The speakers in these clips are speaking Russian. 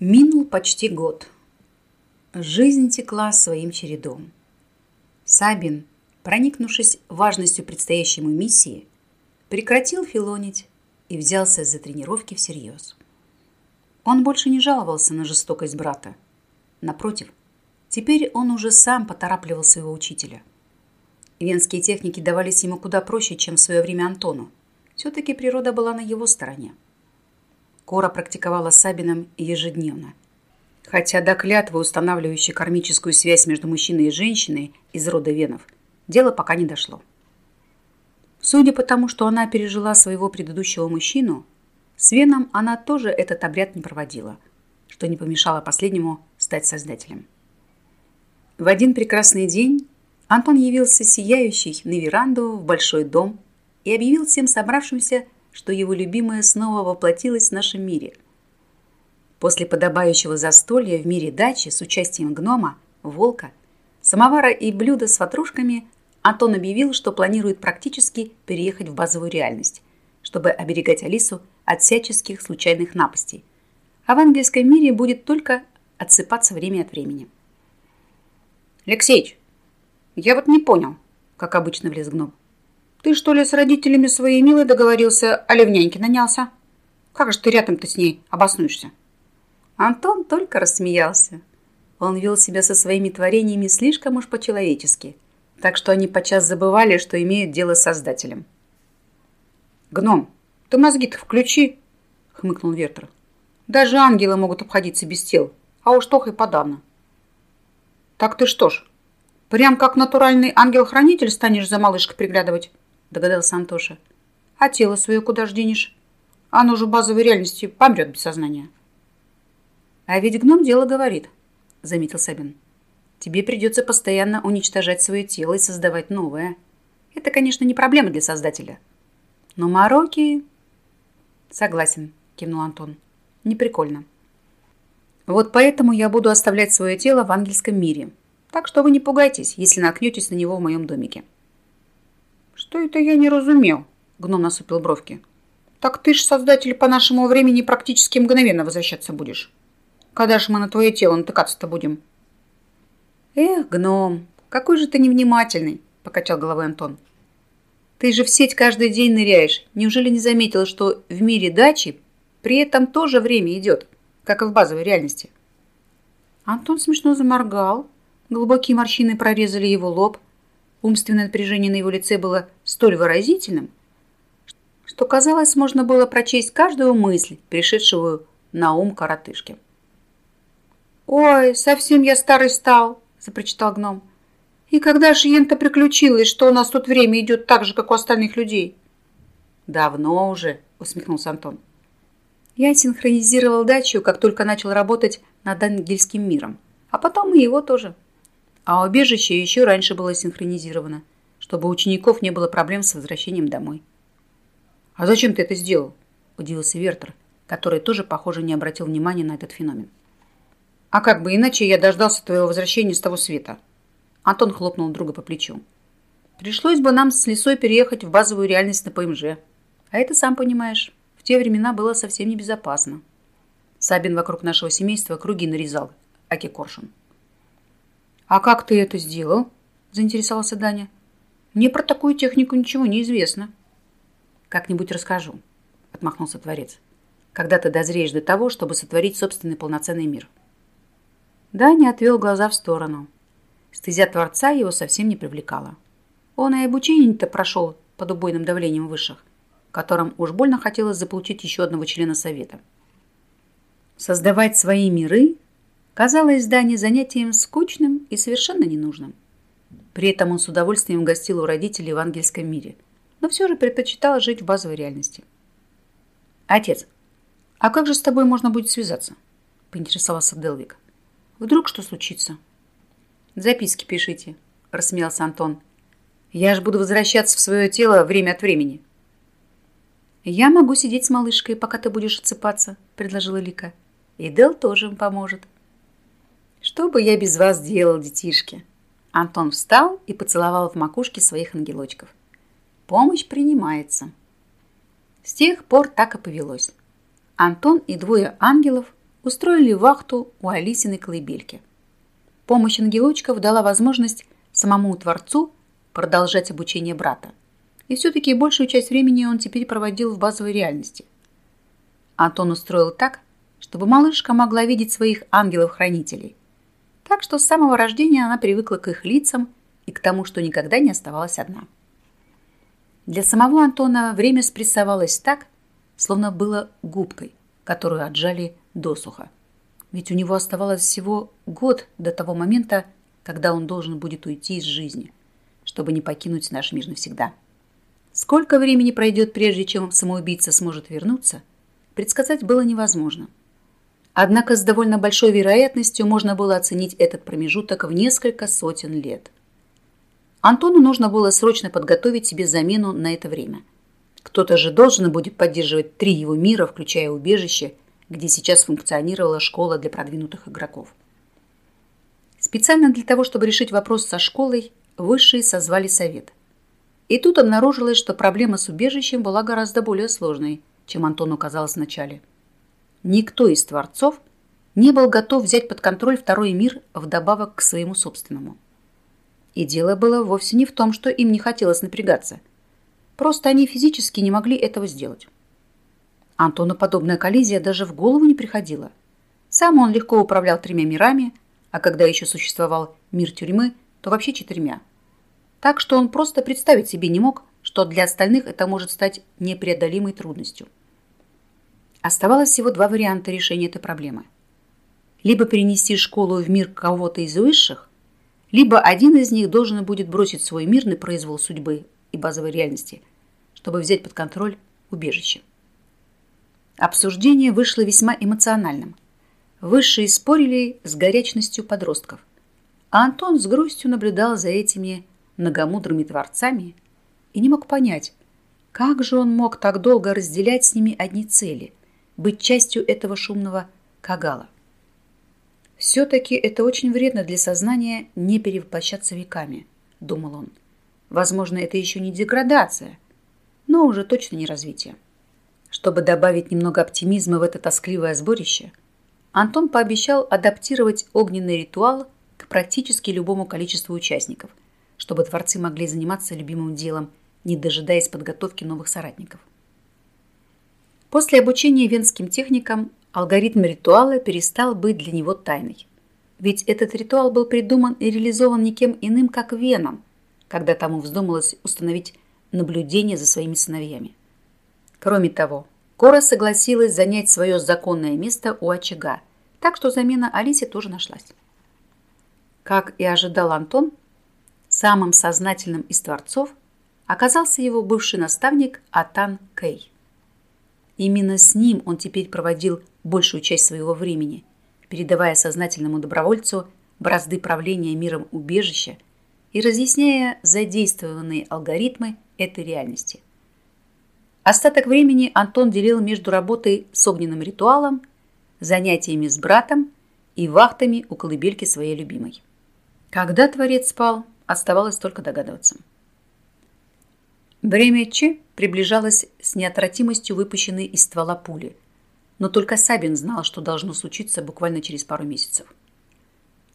Минул почти год. Жизнь текла своим чередом. Сабин, проникнувшись важностью предстоящей ему миссии, прекратил филонить и взялся за тренировки всерьез. Он больше не жаловался на жестокость брата. Напротив, теперь он уже сам поторапливал своего учителя. Венские техники давались ему куда проще, чем в свое время Антону. Все-таки природа была на его стороне. Кора практиковала с Сабином ежедневно. Хотя до клятвы, устанавливающей кармическую связь между мужчиной и женщиной из рода Венов, дело пока не дошло. Судя по тому, что она пережила своего предыдущего мужчину, с Веном она тоже этот обряд не проводила, что не помешало последнему стать создателем. В один прекрасный день Антон явился сияющий на веранду в большой дом и объявил всем собравшимся, что его любимая снова воплотилась в нашем мире. После подобающего застолья в мире дачи с участием гнома, волка, самовара и блюда с ватрушками Антон объявил, что планирует практически переехать в базовую реальность, чтобы оберегать Алису от всяческих случайных напастей. А в ангельском мире будет только отсыпаться время от времени. «Алексеич, я вот не понял», – как обычно влез гном. Ты что ли с родителями своей милой договорился, а ливняньки нанялся? Как же ты рядом-то с ней обоснуешься? Антон только рассмеялся. Он вел себя со своими творениями слишком уж по-человечески, так что они подчас забывали, что имеют дело с Создателем. «Гном, ты мозги-то включи!» — хмыкнул Вертер. «Даже ангелы могут обходиться без тел, а уж тох и подавно». «Так ты что ж, прям как натуральный ангел-хранитель станешь за малышкой приглядывать?» Догадался Антоша. А тело свое куда ж денешь? Оно же в базовой реальности помрет без сознания. А ведь гном дело говорит, заметил Сабин. Тебе придется постоянно уничтожать свое тело и создавать новое. Это, конечно, не проблема для создателя. Но мороки... Согласен, кивнул Антон. Не прикольно. Вот поэтому я буду оставлять свое тело в ангельском мире. Так что вы не пугайтесь, если наткнетесь на него в моем домике. «Что это я не разумел?» — гном насупил бровки. «Так ты ж, создатель, по нашему времени практически мгновенно возвращаться будешь. Когда ж мы на твое тело натыкаться-то будем?» «Эх, гном, какой же ты невнимательный!» — покачал головой Антон. «Ты же в сеть каждый день ныряешь. Неужели не заметил, что в мире дачи при этом тоже время идет, как и в базовой реальности?» Антон смешно заморгал. Глубокие морщины прорезали его лоб. Умственное напряжение на его лице было столь выразительным, что, казалось, можно было прочесть каждую мысль, пришедшую на ум коротышки. «Ой, совсем я старый стал», – запрочитал гном. «И когда же ента приключилось, что у нас тут время идет так же, как у остальных людей?» «Давно уже», – усмехнулся Антон. «Я синхронизировал дачу, как только начал работать над ангельским миром, а потом и его тоже» а убежище еще раньше было синхронизировано, чтобы у учеников не было проблем с возвращением домой. «А зачем ты это сделал?» – удивился Вертер, который тоже, похоже, не обратил внимания на этот феномен. «А как бы иначе я дождался твоего возвращения с того света?» Антон хлопнул друга по плечу. «Пришлось бы нам с Лисой переехать в базовую реальность на ПМЖ. А это, сам понимаешь, в те времена было совсем небезопасно. Сабин вокруг нашего семейства круги нарезал, аки коршун. «А как ты это сделал?» – заинтересовался Даня. «Мне про такую технику ничего не известно». «Как-нибудь расскажу», – отмахнулся Творец. «Когда ты дозреешь до того, чтобы сотворить собственный полноценный мир». Даня отвел глаза в сторону. Стезя Творца его совсем не привлекала. Он и обучение-то прошел под убойным давлением высших, которым уж больно хотелось заполучить еще одного члена Совета. Создавать свои миры казалось Дане занятием скучным и совершенно ненужным. При этом он с удовольствием гостил у родителей в ангельском мире, но все же предпочитал жить в базовой реальности. «Отец, а как же с тобой можно будет связаться?» – поинтересовался Делвик. «Вдруг что случится?» «Записки пишите», – рассмеялся Антон. «Я же буду возвращаться в свое тело время от времени». «Я могу сидеть с малышкой, пока ты будешь отсыпаться», – предложила Лика. «И Дел тоже поможет». Что бы я без вас делал, детишки? Антон встал и поцеловал в макушке своих ангелочков. Помощь принимается. С тех пор так и повелось. Антон и двое ангелов устроили вахту у Алисиной колыбельки. Помощь ангелочков дала возможность самому Творцу продолжать обучение брата. И все-таки большую часть времени он теперь проводил в базовой реальности. Антон устроил так, чтобы малышка могла видеть своих ангелов-хранителей. Так что с самого рождения она привыкла к их лицам и к тому, что никогда не оставалась одна. Для самого Антона время спрессовалось так, словно было губкой, которую отжали досуха. Ведь у него оставалось всего год до того момента, когда он должен будет уйти из жизни, чтобы не покинуть наш мир навсегда. Сколько времени пройдет, прежде чем самоубийца сможет вернуться, предсказать было невозможно. Однако с довольно большой вероятностью можно было оценить этот промежуток в несколько сотен лет. Антону нужно было срочно подготовить себе замену на это время. Кто-то же должен будет поддерживать три его мира, включая убежище, где сейчас функционировала школа для продвинутых игроков. Специально для того, чтобы решить вопрос со школой, высшие созвали совет. И тут обнаружилось, что проблема с убежищем была гораздо более сложной, чем Антону казалось вначале. Никто из творцов не был готов взять под контроль второй мир вдобавок к своему собственному. И дело было вовсе не в том, что им не хотелось напрягаться. Просто они физически не могли этого сделать. Антону подобная коллизия даже в голову не приходила. Сам он легко управлял тремя мирами – а когда еще существовал мир тюрьмы, то вообще четырьмя. Так что он просто представить себе не мог, что для остальных это может стать непреодолимой трудностью. Оставалось всего два варианта решения этой проблемы. Либо перенести школу в мир кого-то из высших, либо один из них должен будет бросить свой мир на произвол судьбы и базовой реальности, чтобы взять под контроль убежище. Обсуждение вышло весьма эмоциональным – Высшие спорили с горячностью подростков, а Антон с грустью наблюдал за этими многомудрыми творцами и не мог понять, как же он мог так долго разделять с ними одни цели, быть частью этого шумного кагала. «Все-таки это очень вредно для сознания не перевоплощаться веками», — думал он. «Возможно, это еще не деградация, но уже точно не развитие». Чтобы добавить немного оптимизма в это тоскливое сборище — Антон пообещал адаптировать огненный ритуал к практически любому количеству участников, чтобы творцы могли заниматься любимым делом, не дожидаясь подготовки новых соратников. После обучения венским техникам алгоритм ритуала перестал быть для него тайной. Ведь этот ритуал был придуман и реализован никем иным, как Веном, когда тому вздумалось установить наблюдение за своими сыновьями. Кроме того, Кора согласилась занять свое законное место у очага, так что замена Алисе тоже нашлась. Как и ожидал Антон, самым сознательным из творцов оказался его бывший наставник Атан Кей. Именно с ним он теперь проводил большую часть своего времени, передавая сознательному добровольцу бразды правления миром убежища и разъясняя задействованные алгоритмы этой реальности – Остаток времени Антон делил между работой с огненным ритуалом, занятиями с братом и вахтами у колыбельки своей любимой. Когда Творец спал, оставалось только догадываться. Время Че приближалось с неотвратимостью выпущенной из ствола пули, но только Сабин знал, что должно случиться буквально через пару месяцев.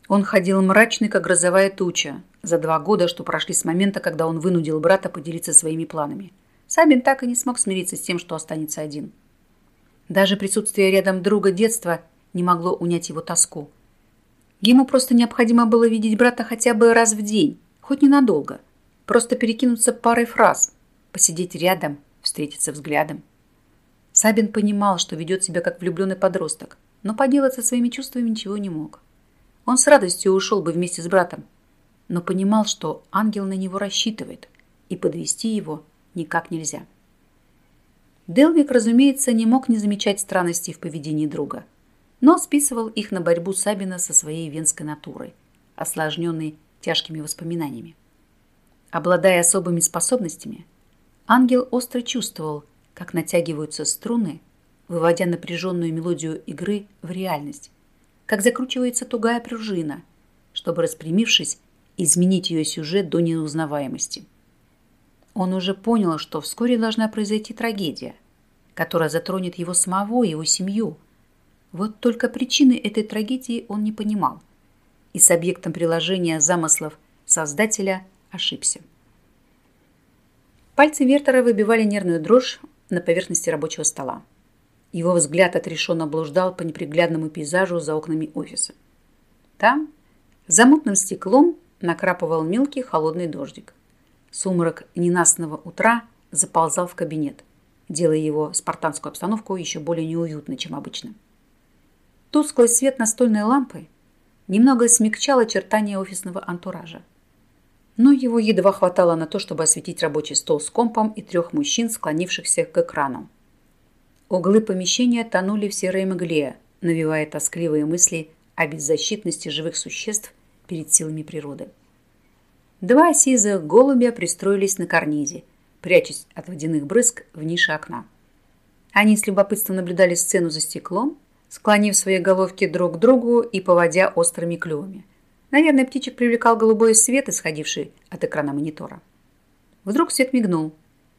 Он ходил мрачный, как грозовая туча, за два года, что прошли с момента, когда он вынудил брата поделиться своими планами – Сабин так и не смог смириться с тем, что останется один. Даже присутствие рядом друга детства не могло унять его тоску. Ему просто необходимо было видеть брата хотя бы раз в день, хоть ненадолго. Просто перекинуться парой фраз, посидеть рядом, встретиться взглядом. Сабин понимал, что ведет себя как влюбленный подросток, но поделать со своими чувствами ничего не мог. Он с радостью ушел бы вместе с братом, но понимал, что ангел на него рассчитывает, и подвести его никак нельзя. Делвик, разумеется, не мог не замечать странностей в поведении друга, но списывал их на борьбу Сабина со своей венской натурой, осложненной тяжкими воспоминаниями. Обладая особыми способностями, ангел остро чувствовал, как натягиваются струны, выводя напряженную мелодию игры в реальность, как закручивается тугая пружина, чтобы, распрямившись, изменить ее сюжет до неузнаваемости – он уже понял, что вскоре должна произойти трагедия, которая затронет его самого и его семью. Вот только причины этой трагедии он не понимал. И с объектом приложения замыслов создателя ошибся. Пальцы Вертера выбивали нервную дрожь на поверхности рабочего стола. Его взгляд отрешенно блуждал по неприглядному пейзажу за окнами офиса. Там, за мутным стеклом, накрапывал мелкий холодный дождик. Сумрак ненастного утра заползал в кабинет, делая его спартанскую обстановку еще более неуютной, чем обычно. Тусклый свет настольной лампы немного смягчал очертания офисного антуража. Но его едва хватало на то, чтобы осветить рабочий стол с компом и трех мужчин, склонившихся к экрану. Углы помещения тонули в серой мгле, навевая тоскливые мысли о беззащитности живых существ перед силами природы. Два сизых голубя пристроились на карнизе, прячась от водяных брызг в нише окна. Они с любопытством наблюдали сцену за стеклом, склонив свои головки друг к другу и поводя острыми клювами. Наверное, птичек привлекал голубой свет, исходивший от экрана монитора. Вдруг свет мигнул,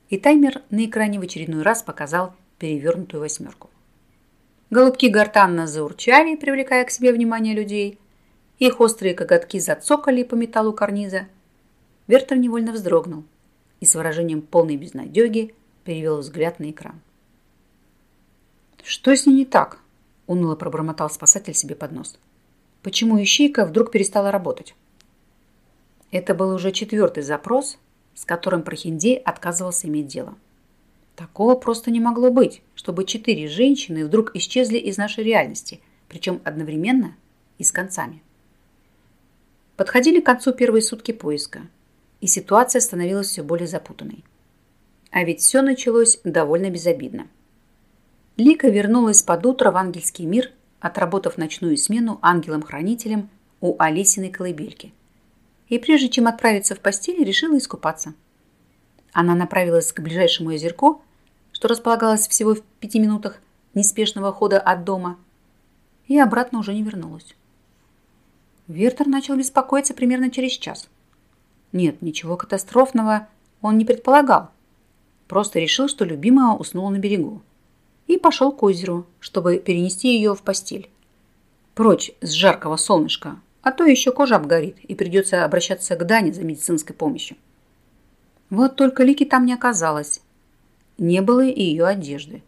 и таймер на экране в очередной раз показал перевернутую восьмерку. Голубки гортанно заурчали, привлекая к себе внимание людей. Их острые коготки зацокали по металлу карниза – Вертер невольно вздрогнул и с выражением полной безнадеги перевел взгляд на экран. «Что с ней не так?» – уныло пробормотал спасатель себе под нос. «Почему ищейка вдруг перестала работать?» Это был уже четвертый запрос, с которым Прохиндей отказывался иметь дело. Такого просто не могло быть, чтобы четыре женщины вдруг исчезли из нашей реальности, причем одновременно и с концами. Подходили к концу первые сутки поиска – и ситуация становилась все более запутанной. А ведь все началось довольно безобидно. Лика вернулась под утро в ангельский мир, отработав ночную смену ангелом-хранителем у Алисиной колыбельки. И прежде чем отправиться в постель, решила искупаться. Она направилась к ближайшему озерку, что располагалось всего в пяти минутах неспешного хода от дома, и обратно уже не вернулась. Вертер начал беспокоиться примерно через час – нет, ничего катастрофного он не предполагал. Просто решил, что любимая уснула на берегу. И пошел к озеру, чтобы перенести ее в постель. Прочь с жаркого солнышка, а то еще кожа обгорит и придется обращаться к Дане за медицинской помощью. Вот только Лики там не оказалось. Не было и ее одежды.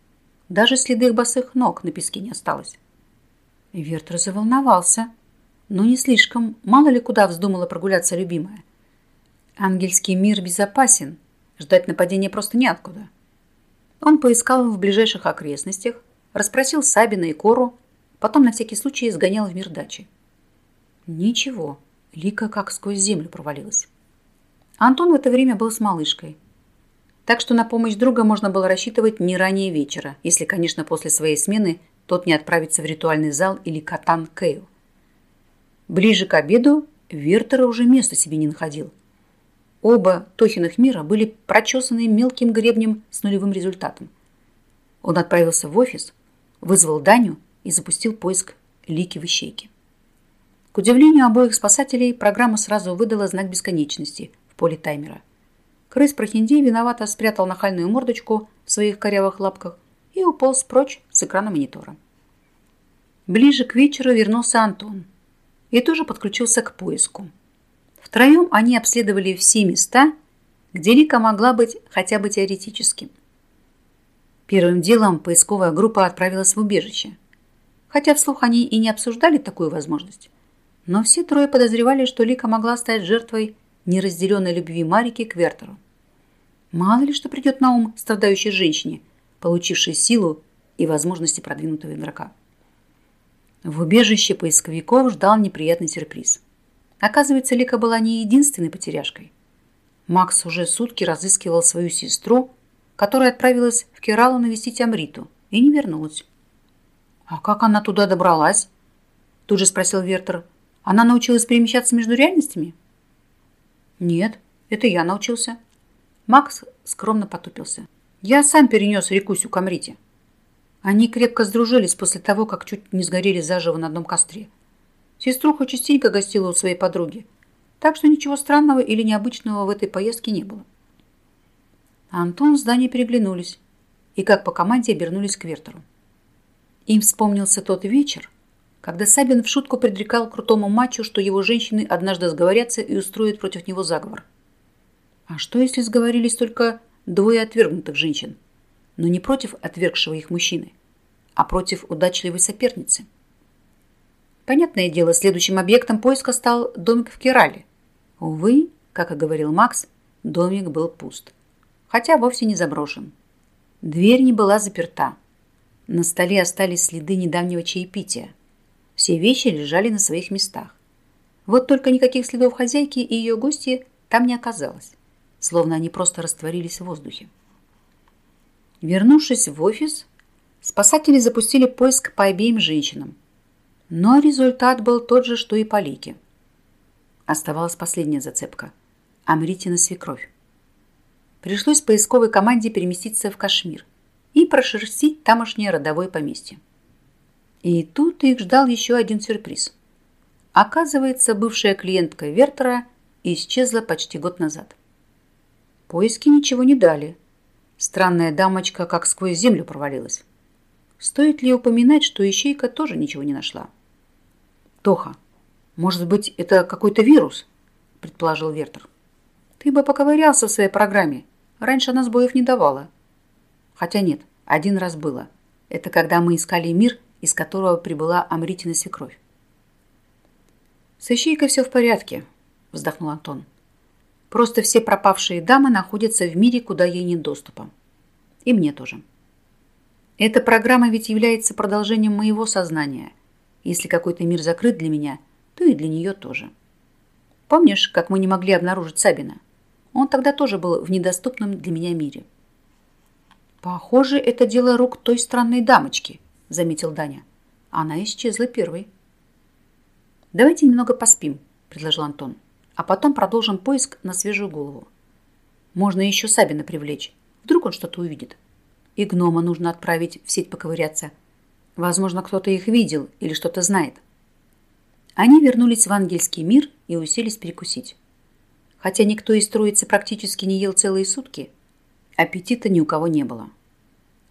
Даже следы их босых ног на песке не осталось. Вертер заволновался. Но не слишком, мало ли куда вздумала прогуляться любимая. Ангельский мир безопасен. Ждать нападения просто неоткуда. Он поискал в ближайших окрестностях, расспросил Сабина и Кору, потом на всякий случай сгонял в мир дачи. Ничего, Лика как сквозь землю провалилась. Антон в это время был с малышкой. Так что на помощь друга можно было рассчитывать не ранее вечера, если, конечно, после своей смены тот не отправится в ритуальный зал или катан Кейл. Ближе к обеду Вертера уже места себе не находил – Оба Тохиных мира были прочесаны мелким гребнем с нулевым результатом. Он отправился в офис, вызвал Даню и запустил поиск лики в ищейке. К удивлению обоих спасателей, программа сразу выдала знак бесконечности в поле таймера. Крыс Прохиндей виновато спрятал нахальную мордочку в своих корявых лапках и уполз прочь с экрана монитора. Ближе к вечеру вернулся Антон и тоже подключился к поиску. Втроем они обследовали все места, где Лика могла быть хотя бы теоретически. Первым делом поисковая группа отправилась в убежище. Хотя вслух они и не обсуждали такую возможность. Но все трое подозревали, что Лика могла стать жертвой неразделенной любви Марики к Вертеру. Мало ли что придет на ум страдающей женщине, получившей силу и возможности продвинутого игрока. В убежище поисковиков ждал неприятный сюрприз – Оказывается, Лика была не единственной потеряшкой. Макс уже сутки разыскивал свою сестру, которая отправилась в Кералу навестить Амриту и не вернулась. «А как она туда добралась?» Тут же спросил Вертер. «Она научилась перемещаться между реальностями?» «Нет, это я научился». Макс скромно потупился. «Я сам перенес Рикусю к Амрите». Они крепко сдружились после того, как чуть не сгорели заживо на одном костре. Сеструха частенько гостила у своей подруги, так что ничего странного или необычного в этой поездке не было. Антон с Даней переглянулись и, как по команде, обернулись к Вертеру. Им вспомнился тот вечер, когда Сабин в шутку предрекал крутому мачу, что его женщины однажды сговорятся и устроят против него заговор. А что, если сговорились только двое отвергнутых женщин, но не против отвергшего их мужчины, а против удачливой соперницы? Понятное дело, следующим объектом поиска стал домик в Керале. Увы, как и говорил Макс, домик был пуст, хотя вовсе не заброшен. Дверь не была заперта. На столе остались следы недавнего чаепития – все вещи лежали на своих местах. Вот только никаких следов хозяйки и ее гости там не оказалось, словно они просто растворились в воздухе. Вернувшись в офис, спасатели запустили поиск по обеим женщинам. Но результат был тот же, что и по Лике. Оставалась последняя зацепка – Амритина свекровь. Пришлось поисковой команде переместиться в Кашмир и прошерстить тамошнее родовое поместье. И тут их ждал еще один сюрприз. Оказывается, бывшая клиентка Вертера исчезла почти год назад. Поиски ничего не дали. Странная дамочка как сквозь землю провалилась. Стоит ли упоминать, что ищейка тоже ничего не нашла? «Тоха, может быть, это какой-то вирус?» – предположил Вертер. «Ты бы поковырялся в своей программе. Раньше она сбоев не давала». Хотя нет, один раз было. Это когда мы искали мир – из которого прибыла Амритина свекровь. «С ищейкой все в порядке», – вздохнул Антон. «Просто все пропавшие дамы находятся в мире, куда ей нет доступа. И мне тоже. Эта программа ведь является продолжением моего сознания. Если какой-то мир закрыт для меня, то и для нее тоже. Помнишь, как мы не могли обнаружить Сабина? Он тогда тоже был в недоступном для меня мире». «Похоже, это дело рук той странной дамочки», заметил Даня. Она исчезла первой. «Давайте немного поспим», – предложил Антон. «А потом продолжим поиск на свежую голову. Можно еще Сабина привлечь. Вдруг он что-то увидит. И гнома нужно отправить в сеть поковыряться. Возможно, кто-то их видел или что-то знает». Они вернулись в ангельский мир и уселись перекусить. Хотя никто из троицы практически не ел целые сутки, аппетита ни у кого не было.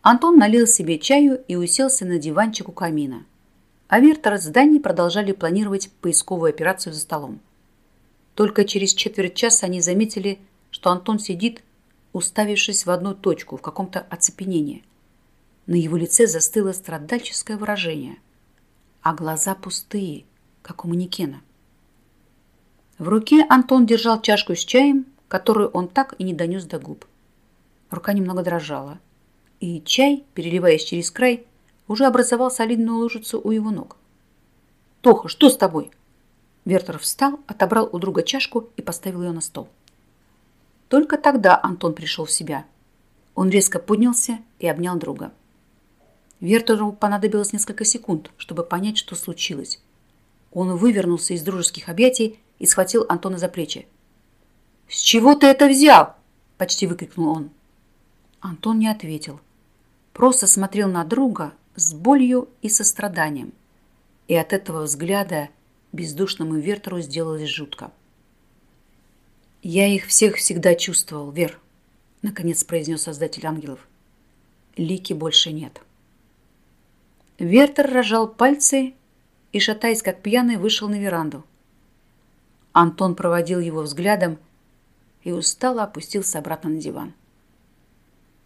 Антон налил себе чаю и уселся на диванчик у камина. А Вертер с Даней продолжали планировать поисковую операцию за столом. Только через четверть часа они заметили, что Антон сидит, уставившись в одну точку, в каком-то оцепенении. На его лице застыло страдальческое выражение, а глаза пустые, как у манекена. В руке Антон держал чашку с чаем, которую он так и не донес до губ. Рука немного дрожала – и чай, переливаясь через край, уже образовал солидную лужицу у его ног. «Тоха, что с тобой?» Вертер встал, отобрал у друга чашку и поставил ее на стол. Только тогда Антон пришел в себя. Он резко поднялся и обнял друга. Вертеру понадобилось несколько секунд, чтобы понять, что случилось. Он вывернулся из дружеских объятий и схватил Антона за плечи. «С чего ты это взял?» – почти выкрикнул он. Антон не ответил – просто смотрел на друга с болью и состраданием. И от этого взгляда бездушному Вертеру сделалось жутко. «Я их всех всегда чувствовал, Вер», — наконец произнес Создатель ангелов. «Лики больше нет». Вертер рожал пальцы и, шатаясь как пьяный, вышел на веранду. Антон проводил его взглядом и устало опустился обратно на диван.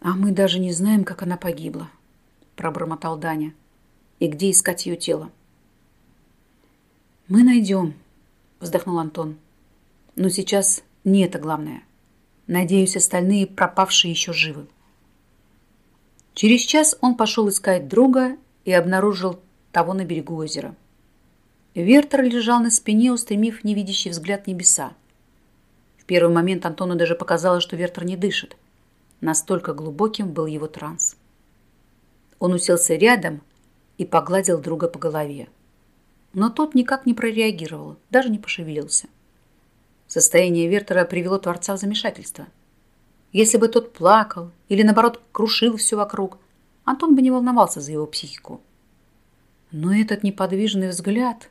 «А мы даже не знаем, как она погибла», – пробормотал Даня. «И где искать ее тело?» «Мы найдем», – вздохнул Антон. «Но сейчас не это главное. Надеюсь, остальные пропавшие еще живы». Через час он пошел искать друга и обнаружил того на берегу озера. Вертер лежал на спине, устремив невидящий взгляд небеса. В первый момент Антону даже показалось, что Вертер не дышит – Настолько глубоким был его транс. Он уселся рядом и погладил друга по голове. Но тот никак не прореагировал, даже не пошевелился. Состояние Вертера привело Творца в замешательство. Если бы тот плакал или, наоборот, крушил все вокруг, Антон бы не волновался за его психику. Но этот неподвижный взгляд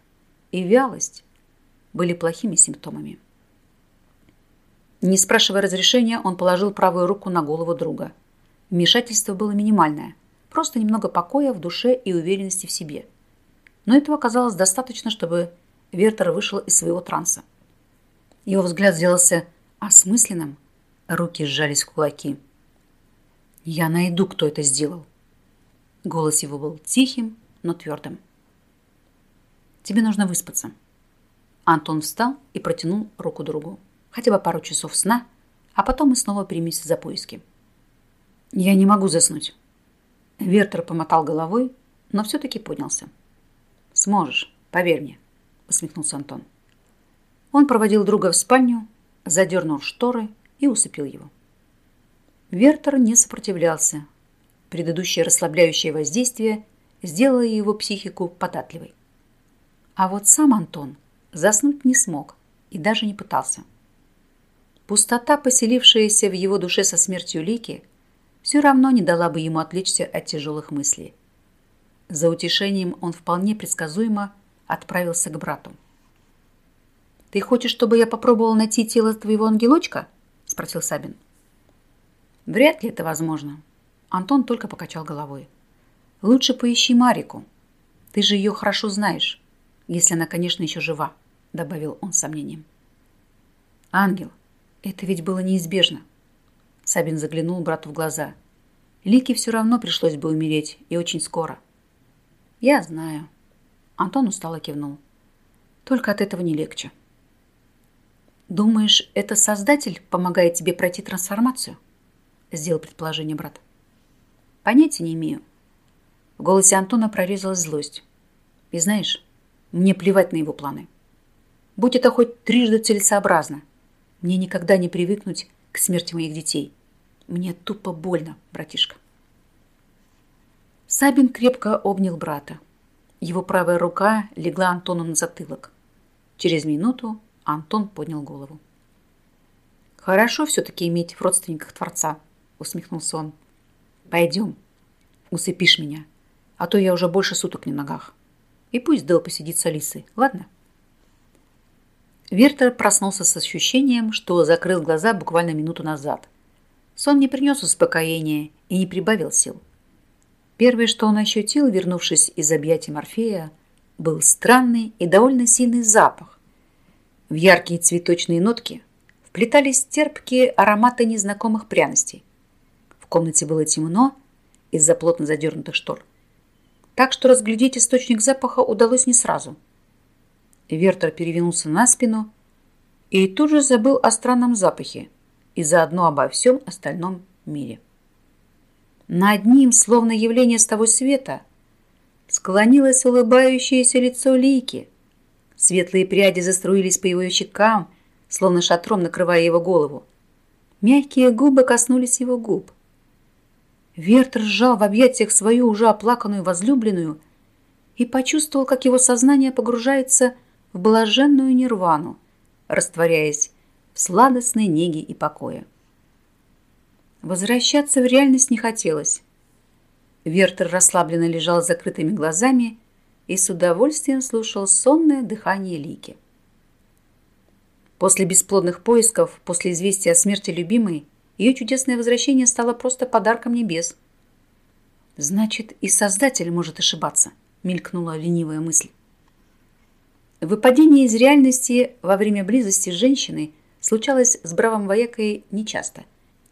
и вялость были плохими симптомами. Не спрашивая разрешения, он положил правую руку на голову друга. Вмешательство было минимальное. просто немного покоя в душе и уверенности в себе. Но этого оказалось достаточно, чтобы Вертер вышел из своего транса. Его взгляд сделался осмысленным, руки сжались в кулаки. «Я найду, кто это сделал». Голос его был тихим, но твердым. «Тебе нужно выспаться». Антон встал и протянул руку другу. Хотя бы пару часов сна, а потом мы снова примемся за поиски. «Я не могу заснуть». Вертер помотал головой, но все-таки поднялся. «Сможешь, поверь мне», — усмехнулся Антон. Он проводил друга в спальню, задернул шторы и усыпил его. Вертер не сопротивлялся. Предыдущее расслабляющее воздействие сделало его психику податливой. А вот сам Антон заснуть не смог и даже не пытался. Пустота, поселившаяся в его душе со смертью Лики, все равно не дала бы ему отвлечься от тяжелых мыслей. За утешением он вполне предсказуемо отправился к брату. «Ты хочешь, чтобы я попробовал найти тело твоего ангелочка?» – спросил Сабин. «Вряд ли это возможно». Антон только покачал головой. «Лучше поищи Марику. Ты же ее хорошо знаешь, если она, конечно, еще жива», – добавил он с сомнением. «Ангел, это ведь было неизбежно». Сабин заглянул брату в глаза. «Лике все равно пришлось бы умереть, и очень скоро». «Я знаю». Антон устало кивнул. «Только от этого не легче». «Думаешь, это Создатель помогает тебе пройти трансформацию?» Сделал предположение брат. «Понятия не имею». В голосе Антона прорезалась злость. «И знаешь, мне плевать на его планы. Будь это хоть трижды целесообразно, мне никогда не привыкнуть к смерти моих детей. Мне тупо больно, братишка». Сабин крепко обнял брата. Его правая рука легла Антону на затылок. Через минуту Антон поднял голову. «Хорошо все-таки иметь в родственниках Творца», — усмехнулся он. «Пойдем, усыпишь меня, а то я уже больше суток в ногах. И пусть Дэл посидит с Алисой, ладно?» Вертер проснулся с ощущением, что закрыл глаза буквально минуту назад. Сон не принес успокоения и не прибавил сил. Первое, что он ощутил, вернувшись из объятий Морфея, был странный и довольно сильный запах, в яркие цветочные нотки вплетались терпкие ароматы незнакомых пряностей. В комнате было темно из-за плотно задернутых штор. Так что разглядеть источник запаха удалось не сразу. Вертер перевернулся на спину и тут же забыл о странном запахе и заодно обо всем остальном мире. Над ним, словно явление с того света, склонилось улыбающееся лицо Лики – Светлые пряди заструились по его щекам, словно шатром накрывая его голову. Мягкие губы коснулись его губ. Вертер сжал в объятиях свою уже оплаканную возлюбленную и почувствовал, как его сознание погружается в блаженную нирвану, растворяясь в сладостной неге и покое. Возвращаться в реальность не хотелось. Вертер расслабленно лежал с закрытыми глазами и с удовольствием слушал сонное дыхание Лики. После бесплодных поисков, после известия о смерти любимой, ее чудесное возвращение стало просто подарком небес. «Значит, и Создатель может ошибаться», — мелькнула ленивая мысль. Выпадение из реальности во время близости с женщиной случалось с бравым воякой нечасто.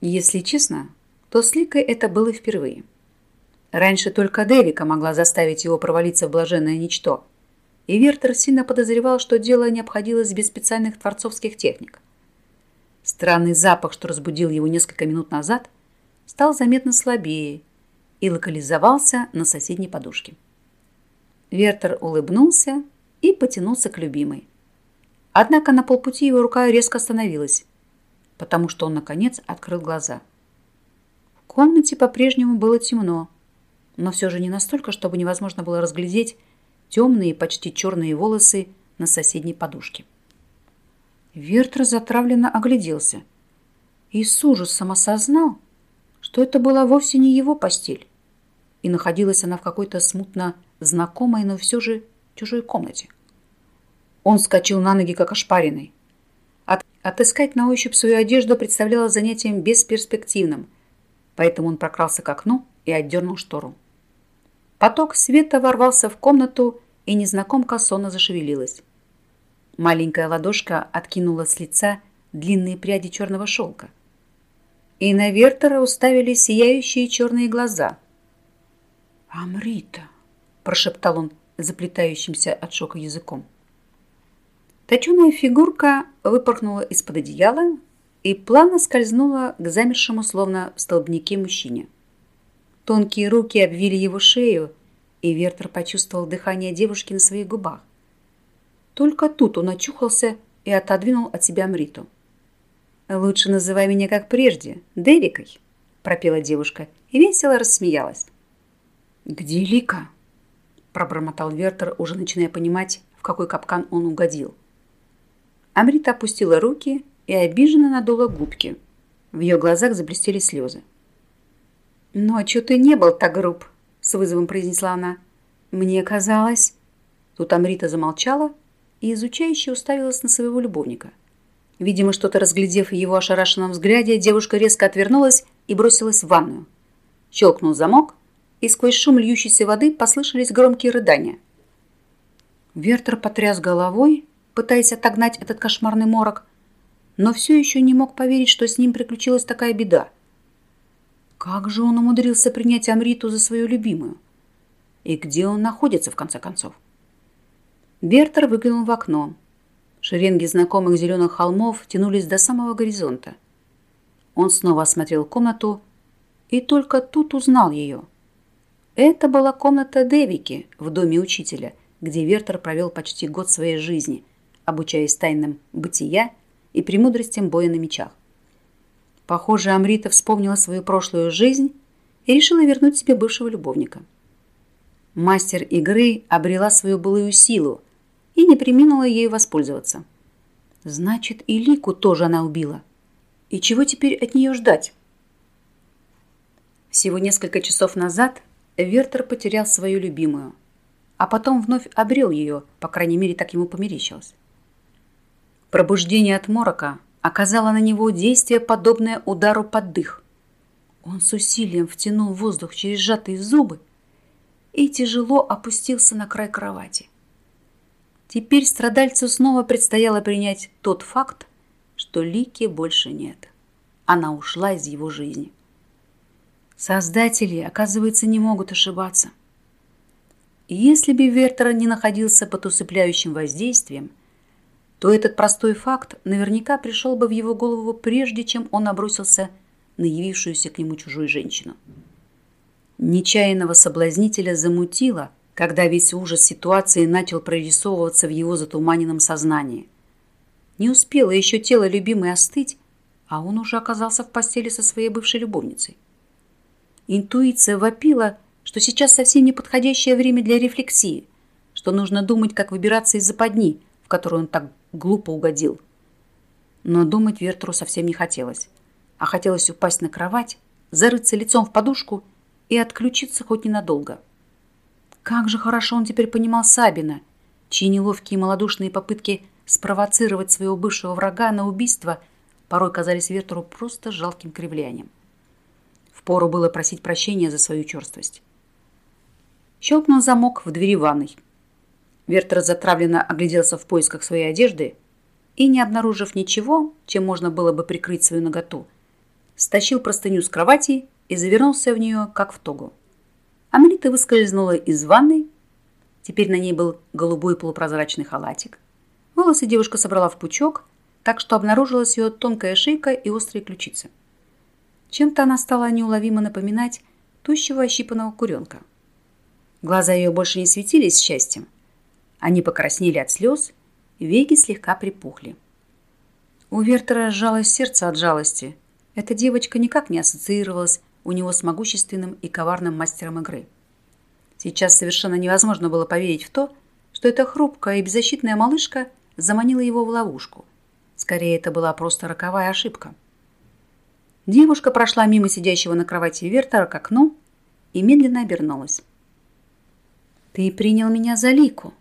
Если честно, то с Ликой это было впервые. Раньше только Девика могла заставить его провалиться в блаженное ничто. И Вертер сильно подозревал, что дело не обходилось без специальных творцовских техник. Странный запах, что разбудил его несколько минут назад, стал заметно слабее и локализовался на соседней подушке. Вертер улыбнулся и потянулся к любимой. Однако на полпути его рука резко остановилась, потому что он, наконец, открыл глаза. В комнате по-прежнему было темно, но все же не настолько, чтобы невозможно было разглядеть темные, почти черные волосы на соседней подушке. Вертер затравленно огляделся и с ужасом осознал, что это была вовсе не его постель, и находилась она в какой-то смутно знакомой, но все же чужой комнате. Он скочил на ноги, как ошпаренный. От, отыскать на ощупь свою одежду представлялось занятием бесперспективным, поэтому он прокрался к окну и отдернул штору. Поток света ворвался в комнату, и незнакомка сонно зашевелилась. Маленькая ладошка откинула с лица длинные пряди черного шелка. И на Вертера уставили сияющие черные глаза. «Амрита!» – прошептал он заплетающимся от шока языком. Точеная фигурка выпорхнула из-под одеяла и плавно скользнула к замершему, словно в столбнике, мужчине. Тонкие руки обвили его шею, и Вертер почувствовал дыхание девушки на своих губах. Только тут он очухался и отодвинул от себя Мриту. «Лучше называй меня как прежде, Девикой», – пропела девушка и весело рассмеялась. «Где Лика?» – пробормотал Вертер, уже начиная понимать, в какой капкан он угодил. Амрита опустила руки и обиженно надула губки. В ее глазах заблестели слезы. «Ночью ты не был так груб», — с вызовом произнесла она. «Мне казалось...» Тут Амрита замолчала и изучающе уставилась на своего любовника. Видимо, что-то разглядев в его ошарашенном взгляде, девушка резко отвернулась и бросилась в ванную. Щелкнул замок, и сквозь шум льющейся воды послышались громкие рыдания. Вертер потряс головой, пытаясь отогнать этот кошмарный морок, но все еще не мог поверить, что с ним приключилась такая беда. Как же он умудрился принять Амриту за свою любимую? И где он находится, в конце концов? Бертер выглянул в окно. Шеренги знакомых зеленых холмов тянулись до самого горизонта. Он снова осмотрел комнату и только тут узнал ее. Это была комната Девики в доме учителя, где Вертер провел почти год своей жизни, обучаясь тайнам бытия и премудростям боя на мечах. Похоже, Амрита вспомнила свою прошлую жизнь и решила вернуть себе бывшего любовника. Мастер игры обрела свою былую силу и не приминула ею воспользоваться. Значит, и Лику тоже она убила. И чего теперь от нее ждать? Всего несколько часов назад Вертер потерял свою любимую, а потом вновь обрел ее, по крайней мере, так ему померещилось. Пробуждение от морока оказало на него действие, подобное удару под дых. Он с усилием втянул воздух через сжатые зубы и тяжело опустился на край кровати. Теперь страдальцу снова предстояло принять тот факт, что Лики больше нет. Она ушла из его жизни. Создатели, оказывается, не могут ошибаться. Если бы Вертер не находился под усыпляющим воздействием – то этот простой факт наверняка пришел бы в его голову прежде, чем он набросился на явившуюся к нему чужую женщину. Нечаянного соблазнителя замутило, когда весь ужас ситуации начал прорисовываться в его затуманенном сознании. Не успело еще тело любимой остыть, а он уже оказался в постели со своей бывшей любовницей. Интуиция вопила, что сейчас совсем неподходящее время для рефлексии, что нужно думать, как выбираться из западни, в которую он так глупо угодил. Но думать Вертру совсем не хотелось. А хотелось упасть на кровать, зарыться лицом в подушку и отключиться хоть ненадолго. Как же хорошо он теперь понимал Сабина, чьи неловкие малодушные попытки спровоцировать своего бывшего врага на убийство порой казались Вертеру просто жалким кривлянием. Впору было просить прощения за свою черствость. Щелкнул замок в двери ванной. Вертер затравленно огляделся в поисках своей одежды и, не обнаружив ничего, чем можно было бы прикрыть свою ноготу, стащил простыню с кровати и завернулся в нее, как в тогу. Амелита выскользнула из ванной. Теперь на ней был голубой полупрозрачный халатик. Волосы девушка собрала в пучок, так что обнаружилась ее тонкая шейка и острые ключицы. Чем-то она стала неуловимо напоминать тущего ощипанного куренка. Глаза ее больше не светились счастьем, они покраснели от слез, веки слегка припухли. У Вертера сжалось сердце от жалости. Эта девочка никак не ассоциировалась у него с могущественным и коварным мастером игры. Сейчас совершенно невозможно было поверить в то, что эта хрупкая и беззащитная малышка заманила его в ловушку. Скорее, это была просто роковая ошибка. Девушка прошла мимо сидящего на кровати Вертера к окну и медленно обернулась. «Ты принял меня за Лику»,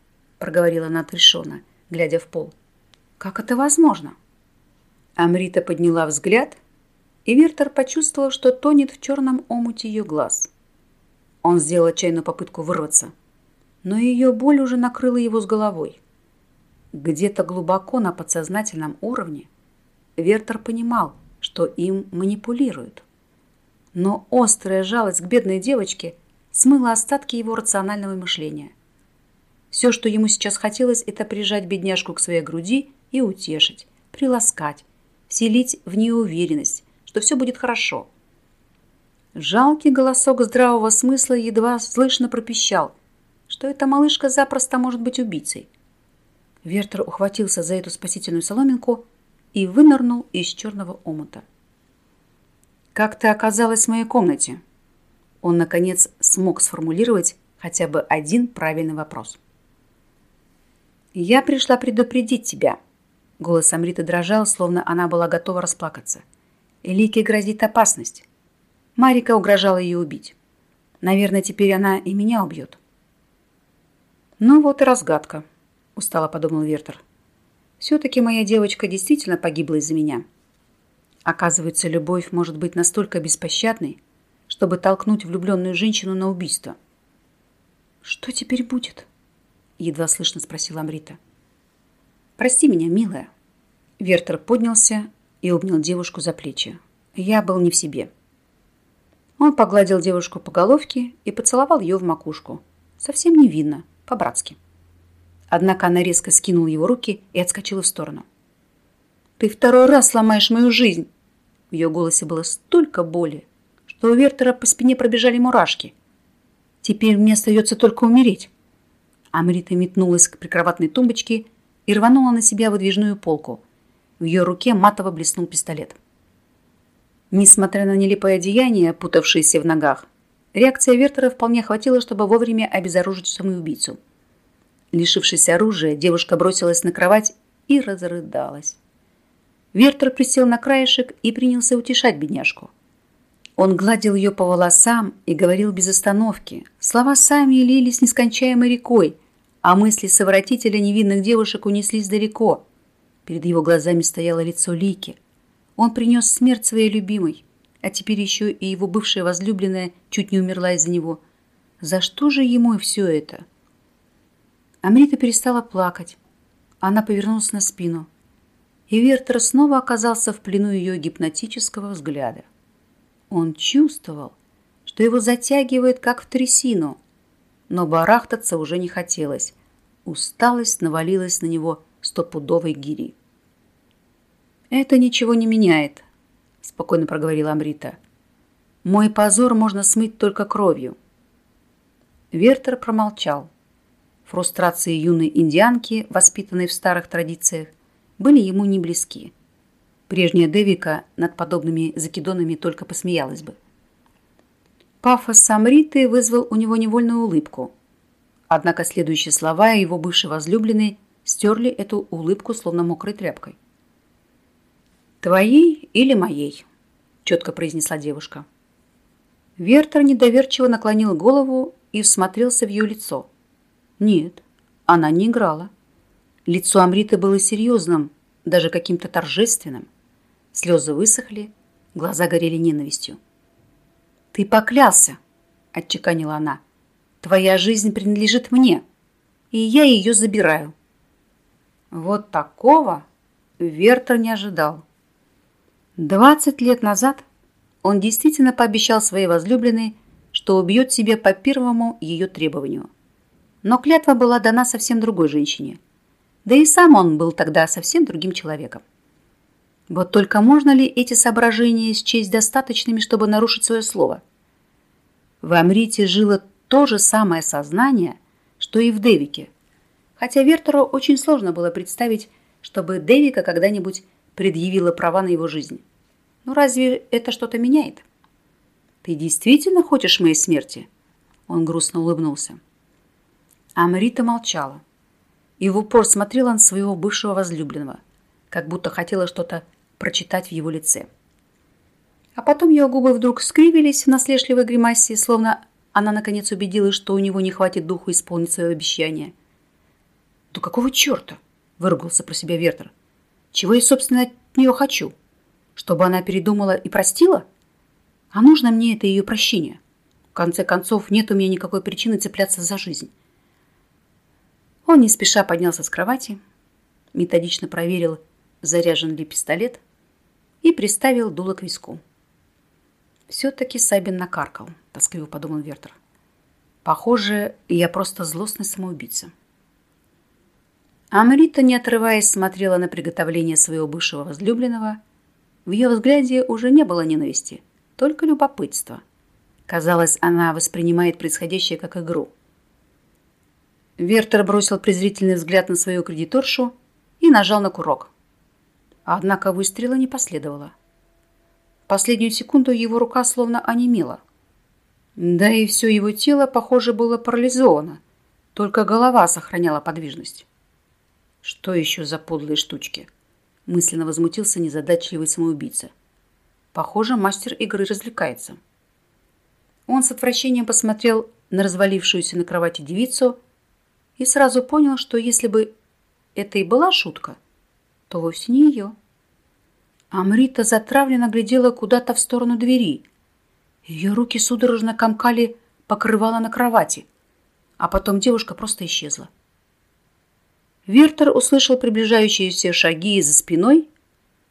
проговорила она отрешенно, глядя в пол. «Как это возможно?» Амрита подняла взгляд, и Вертер почувствовал, что тонет в черном омуте ее глаз. Он сделал отчаянную попытку вырваться, но ее боль уже накрыла его с головой. Где-то глубоко на подсознательном уровне Вертер понимал, что им манипулируют. Но острая жалость к бедной девочке смыла остатки его рационального мышления. Все, что ему сейчас хотелось, это прижать бедняжку к своей груди и утешить, приласкать, вселить в нее уверенность, что все будет хорошо. Жалкий голосок здравого смысла едва слышно пропищал, что эта малышка запросто может быть убийцей. Вертер ухватился за эту спасительную соломинку и вынырнул из черного омута. «Как ты оказалась в моей комнате?» Он, наконец, смог сформулировать хотя бы один правильный вопрос. «Я пришла предупредить тебя». Голос Амриты дрожал, словно она была готова расплакаться. «Элике грозит опасность. Марика угрожала ее убить. Наверное, теперь она и меня убьет». «Ну вот и разгадка», — устало подумал Вертер. «Все-таки моя девочка действительно погибла из-за меня». Оказывается, любовь может быть настолько беспощадной, чтобы толкнуть влюбленную женщину на убийство. «Что теперь будет?» — едва слышно спросила Амрита. «Прости меня, милая». Вертер поднялся и обнял девушку за плечи. Я был не в себе. Он погладил девушку по головке и поцеловал ее в макушку. Совсем невинно, по-братски. Однако она резко скинула его руки и отскочила в сторону. «Ты второй раз сломаешь мою жизнь!» В ее голосе было столько боли, что у Вертера по спине пробежали мурашки. «Теперь мне остается только умереть». Амрита метнулась к прикроватной тумбочке и рванула на себя выдвижную полку. В ее руке матово блеснул пистолет. Несмотря на нелепое одеяние, путавшееся в ногах, реакция Вертера вполне хватило, чтобы вовремя обезоружить самоубийцу. Лишившись оружия, девушка бросилась на кровать и разрыдалась. Вертер присел на краешек и принялся утешать бедняжку. Он гладил ее по волосам и говорил без остановки. Слова сами лились нескончаемой рекой, а мысли совратителя невинных девушек унеслись далеко. Перед его глазами стояло лицо Лики. Он принес смерть своей любимой, а теперь еще и его бывшая возлюбленная чуть не умерла из-за него. За что же ему все это? Амрита перестала плакать. Она повернулась на спину и Вертер снова оказался в плену ее гипнотического взгляда. Он чувствовал, что его затягивает, как в трясину, но барахтаться уже не хотелось. Усталость навалилась на него стопудовой гири. «Это ничего не меняет», – спокойно проговорила Амрита. «Мой позор можно смыть только кровью». Вертер промолчал. Фрустрации юной индианки, воспитанной в старых традициях, были ему не близки. Прежняя Девика над подобными закидонами только посмеялась бы. Пафос Самриты вызвал у него невольную улыбку. Однако следующие слова его бывшей возлюбленной стерли эту улыбку словно мокрой тряпкой. «Твоей или моей?» – четко произнесла девушка. Вертер недоверчиво наклонил голову и всмотрелся в ее лицо. Нет, она не играла. Лицо Амриты было серьезным, даже каким-то торжественным. Слезы высохли, глаза горели ненавистью. «Ты поклялся!» – отчеканила она. «Твоя жизнь принадлежит мне, и я ее забираю». Вот такого Вертер не ожидал. Двадцать лет назад он действительно пообещал своей возлюбленной, что убьет себя по первому ее требованию. Но клятва была дана совсем другой женщине – да и сам он был тогда совсем другим человеком. Вот только можно ли эти соображения счесть достаточными, чтобы нарушить свое слово? В Амрите жило то же самое сознание, что и в Девике. Хотя Вертеру очень сложно было представить, чтобы Девика когда-нибудь предъявила права на его жизнь. Ну разве это что-то меняет? Ты действительно хочешь моей смерти? Он грустно улыбнулся. Амрита молчала и в упор смотрела на своего бывшего возлюбленного, как будто хотела что-то прочитать в его лице. А потом ее губы вдруг скривились в насмешливой гримасе, словно она наконец убедилась, что у него не хватит духу исполнить свое обещание. «Да какого черта?» – выругался про себя Вертер. «Чего я, собственно, от нее хочу? Чтобы она передумала и простила? А нужно мне это ее прощение? В конце концов, нет у меня никакой причины цепляться за жизнь. Он не спеша поднялся с кровати, методично проверил, заряжен ли пистолет, и приставил дуло к виску. Все-таки Сабин накаркал, тоскливо подумал Вертер. Похоже, я просто злостный самоубийца. Амрита, не отрываясь, смотрела на приготовление своего бывшего возлюбленного. В ее взгляде уже не было ненависти, только любопытство. Казалось, она воспринимает происходящее как игру. Вертер бросил презрительный взгляд на свою кредиторшу и нажал на курок. Однако выстрела не последовало. Последнюю секунду его рука словно онемела. Да и все его тело, похоже, было парализовано. Только голова сохраняла подвижность. Что еще за подлые штучки? Мысленно возмутился незадачливый самоубийца. Похоже, мастер игры развлекается. Он с отвращением посмотрел на развалившуюся на кровати девицу и сразу понял, что если бы это и была шутка, то вовсе не ее. Амрита затравленно глядела куда-то в сторону двери. Ее руки судорожно комкали покрывало на кровати, а потом девушка просто исчезла. Вертер услышал приближающиеся шаги за спиной,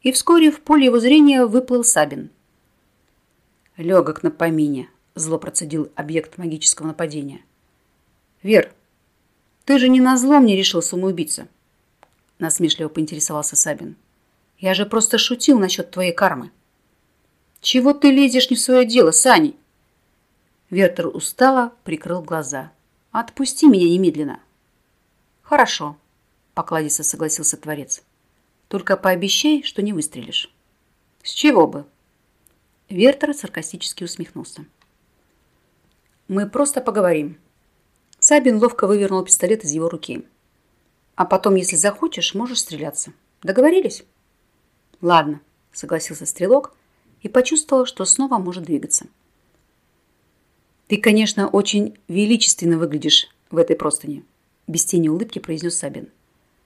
и вскоре в поле его зрения выплыл Сабин. «Легок на помине», — зло процедил объект магического нападения. «Вер, ты же не на зло мне решил самоубиться?» насмешливо поинтересовался Сабин. «Я же просто шутил насчет твоей кармы». «Чего ты лезешь не в свое дело, Сани?» Вертер устало прикрыл глаза. «Отпусти меня немедленно». «Хорошо», — покладисто согласился Творец. «Только пообещай, что не выстрелишь». «С чего бы?» Вертер саркастически усмехнулся. «Мы просто поговорим». Сабин ловко вывернул пистолет из его руки. А потом, если захочешь, можешь стреляться. Договорились? Ладно, согласился стрелок и почувствовал, что снова может двигаться. Ты, конечно, очень величественно выглядишь в этой простыне, без тени улыбки произнес Сабин.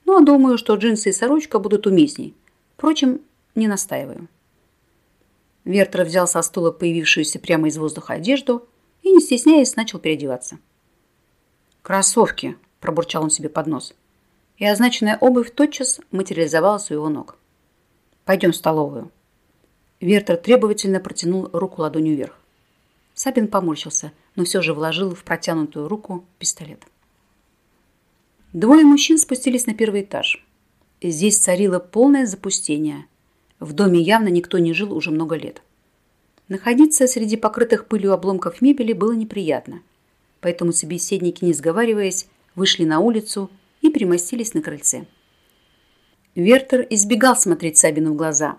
Ну, а думаю, что джинсы и сорочка будут уместней. Впрочем, не настаиваю. Вертер взял со стула появившуюся прямо из воздуха одежду и, не стесняясь, начал переодеваться. «Кроссовки!» – пробурчал он себе под нос – и означенная обувь тотчас материализовалась у его ног. «Пойдем в столовую». Вертер требовательно протянул руку ладонью вверх. Сабин поморщился, но все же вложил в протянутую руку пистолет. Двое мужчин спустились на первый этаж. Здесь царило полное запустение. В доме явно никто не жил уже много лет. Находиться среди покрытых пылью обломков мебели было неприятно, поэтому собеседники, не сговариваясь, вышли на улицу и примостились на крыльце. Вертер избегал смотреть Сабину в глаза.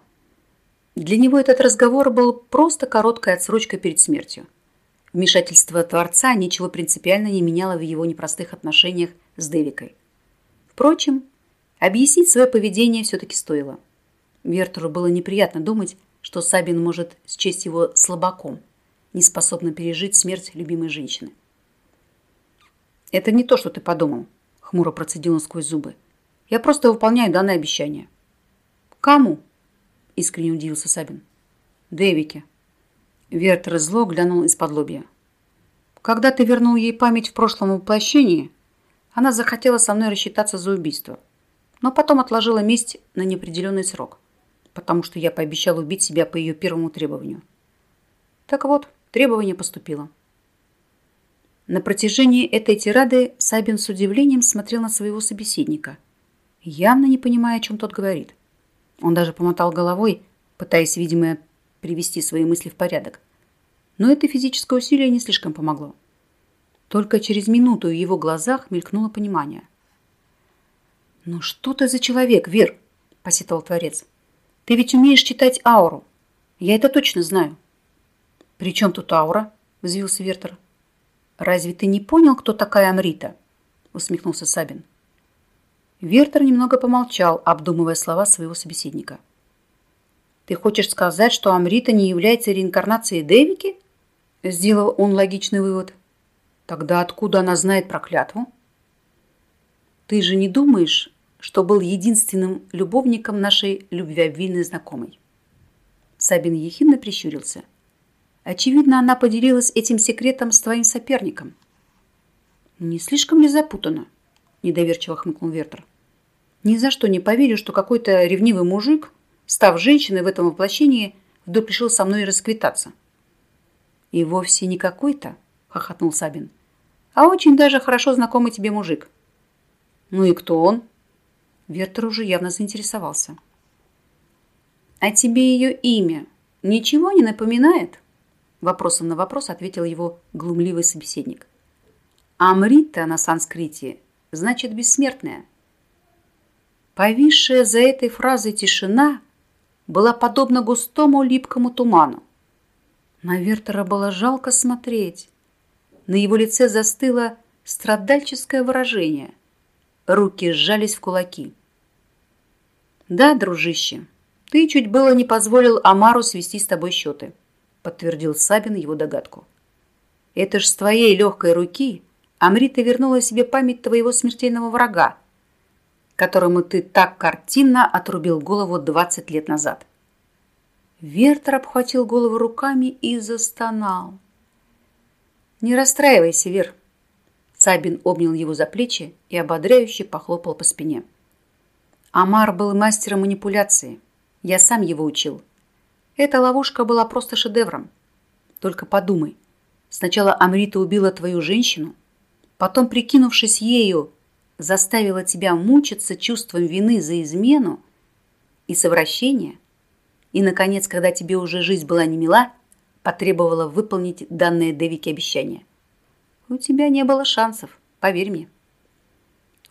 Для него этот разговор был просто короткой отсрочкой перед смертью. Вмешательство Творца ничего принципиально не меняло в его непростых отношениях с Девикой. Впрочем, объяснить свое поведение все-таки стоило. Вертеру было неприятно думать, что Сабин может счесть его слабаком, неспособным пережить смерть любимой женщины. «Это не то, что ты подумал», Хмуро процедил он сквозь зубы. Я просто выполняю данное обещание. Кому? Искренне удивился Сабин. Дэвике. Вертер зло глянул из-под лобья. Когда ты вернул ей память в прошлом воплощении, она захотела со мной рассчитаться за убийство, но потом отложила месть на неопределенный срок, потому что я пообещал убить себя по ее первому требованию. Так вот, требование поступило. На протяжении этой тирады Сабин с удивлением смотрел на своего собеседника, явно не понимая, о чем тот говорит. Он даже помотал головой, пытаясь, видимо, привести свои мысли в порядок. Но это физическое усилие не слишком помогло. Только через минуту в его глазах мелькнуло понимание. «Ну что ты за человек, Вер?» – посетовал Творец. «Ты ведь умеешь читать ауру. Я это точно знаю». «При чем тут аура?» – взвился Вертер. «Разве ты не понял, кто такая Амрита?» усмехнулся Сабин. Вертер немного помолчал, обдумывая слова своего собеседника. «Ты хочешь сказать, что Амрита не является реинкарнацией Дэвики?» Сделал он логичный вывод. «Тогда откуда она знает про клятву?» «Ты же не думаешь, что был единственным любовником нашей любвеобильной знакомой?» Сабин ехидно прищурился. Очевидно, она поделилась этим секретом с твоим соперником. Не слишком ли запутано? Недоверчиво хмыкнул Вертер. Ни за что не поверю, что какой-то ревнивый мужик, став женщиной в этом воплощении, вдруг решил со мной расквитаться. И вовсе не какой-то, хохотнул Сабин, а очень даже хорошо знакомый тебе мужик. Ну и кто он? Вертер уже явно заинтересовался. А тебе ее имя ничего не напоминает? Вопросом на вопрос ответил его глумливый собеседник. Амрита на санскрите значит бессмертная. Повисшая за этой фразой тишина была подобна густому липкому туману. На Вертера было жалко смотреть. На его лице застыло страдальческое выражение. Руки сжались в кулаки. «Да, дружище, ты чуть было не позволил Амару свести с тобой счеты», подтвердил Сабин его догадку. «Это ж с твоей легкой руки Амрита вернула себе память твоего смертельного врага, которому ты так картинно отрубил голову 20 лет назад. Вертер обхватил голову руками и застонал. «Не расстраивайся, Вер!» Сабин обнял его за плечи и ободряюще похлопал по спине. Амар был мастером манипуляции. Я сам его учил. Эта ловушка была просто шедевром. Только подумай. Сначала Амрита убила твою женщину, потом, прикинувшись ею, заставила тебя мучиться чувством вины за измену и совращение, и, наконец, когда тебе уже жизнь была не мила, потребовала выполнить данное Девике обещание. У тебя не было шансов, поверь мне.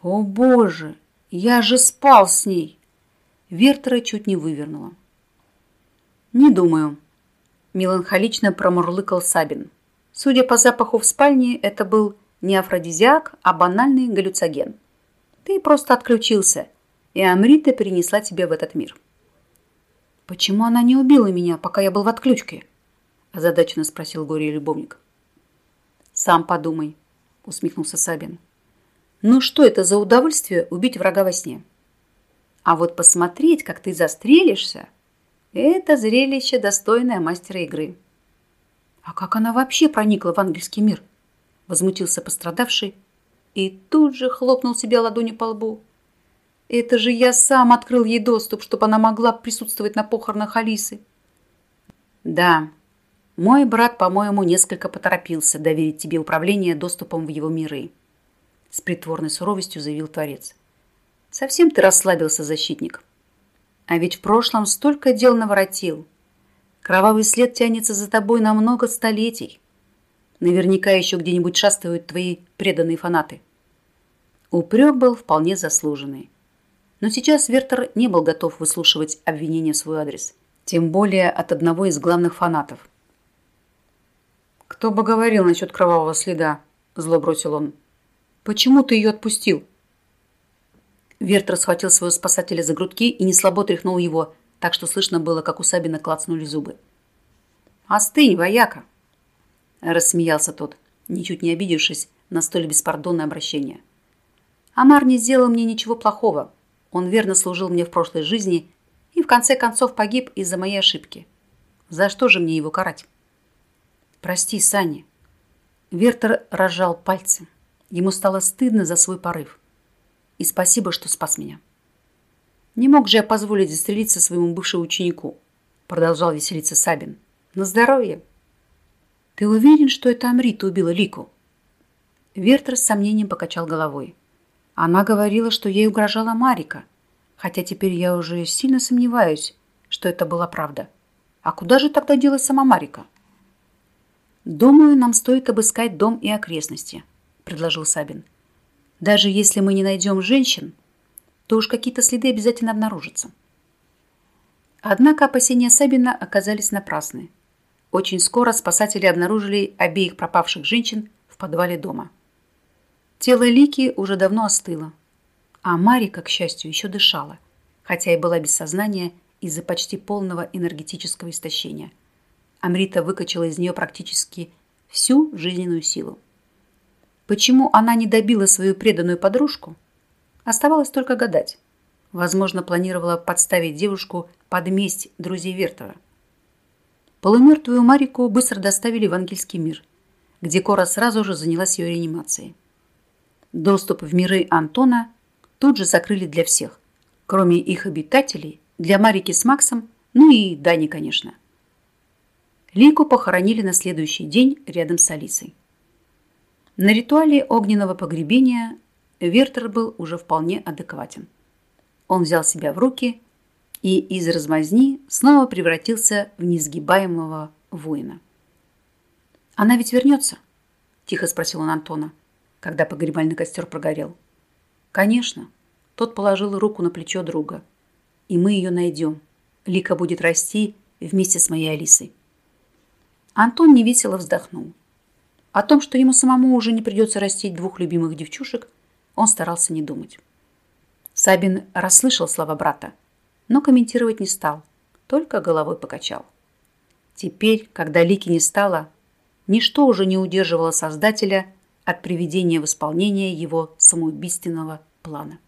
О, Боже, я же спал с ней! Вертера чуть не вывернула. Не думаю. Меланхолично промурлыкал Сабин. Судя по запаху в спальне, это был не афродизиак, а банальный галлюцоген. Ты просто отключился, и Амрита перенесла тебя в этот мир. «Почему она не убила меня, пока я был в отключке?» Озадаченно спросил горе-любовник. «Сам подумай», усмехнулся Сабин. «Ну что это за удовольствие убить врага во сне? А вот посмотреть, как ты застрелишься, это зрелище, достойное мастера игры». «А как она вообще проникла в ангельский мир?» возмутился пострадавший и тут же хлопнул себя ладонью по лбу. Это же я сам открыл ей доступ, чтобы она могла присутствовать на похоронах Алисы. Да, мой брат, по-моему, несколько поторопился доверить тебе управление доступом в его миры. С притворной суровостью заявил Творец. Совсем ты расслабился, защитник. А ведь в прошлом столько дел наворотил. Кровавый след тянется за тобой на много столетий. Наверняка еще где-нибудь шастают твои преданные фанаты. Упрек был вполне заслуженный. Но сейчас Вертер не был готов выслушивать обвинения в свой адрес. Тем более от одного из главных фанатов. «Кто бы говорил насчет кровавого следа?» – зло бросил он. «Почему ты ее отпустил?» Вертер схватил своего спасателя за грудки и неслабо тряхнул его, так что слышно было, как у Сабина клацнули зубы. «Остынь, вояка!» рассмеялся тот, ничуть не обидевшись на столь беспардонное обращение. Амар не сделал мне ничего плохого. Он верно служил мне в прошлой жизни и в конце концов погиб из-за моей ошибки. За что же мне его карать? Прости, Саня. Вертер разжал пальцы. Ему стало стыдно за свой порыв. И спасибо, что спас меня. Не мог же я позволить застрелиться своему бывшему ученику, продолжал веселиться Сабин. На здоровье. «Ты уверен, что это Амрита убила Лику?» Вертер с сомнением покачал головой. Она говорила, что ей угрожала Марика, хотя теперь я уже сильно сомневаюсь, что это была правда. А куда же тогда делась сама Марика? «Думаю, нам стоит обыскать дом и окрестности», – предложил Сабин. «Даже если мы не найдем женщин, то уж какие-то следы обязательно обнаружатся». Однако опасения Сабина оказались напрасны. Очень скоро спасатели обнаружили обеих пропавших женщин в подвале дома. Тело Лики уже давно остыло, а Марика, к счастью, еще дышала, хотя и была без сознания из-за почти полного энергетического истощения. Амрита выкачала из нее практически всю жизненную силу. Почему она не добила свою преданную подружку, оставалось только гадать. Возможно, планировала подставить девушку под месть друзей Вертова. Полумертвую Марику быстро доставили в ангельский мир, где Кора сразу же занялась ее реанимацией. Доступ в миры Антона тут же закрыли для всех, кроме их обитателей, для Марики с Максом, ну и Дани, конечно. Лику похоронили на следующий день рядом с Алисой. На ритуале огненного погребения Вертер был уже вполне адекватен. Он взял себя в руки и из размазни снова превратился в несгибаемого воина. «Она ведь вернется?» – тихо спросил он Антона, когда погребальный костер прогорел. «Конечно». Тот положил руку на плечо друга. «И мы ее найдем. Лика будет расти вместе с моей Алисой». Антон невесело вздохнул. О том, что ему самому уже не придется растить двух любимых девчушек, он старался не думать. Сабин расслышал слова брата, но комментировать не стал, только головой покачал. Теперь, когда Лики не стало, ничто уже не удерживало Создателя от приведения в исполнение его самоубийственного плана.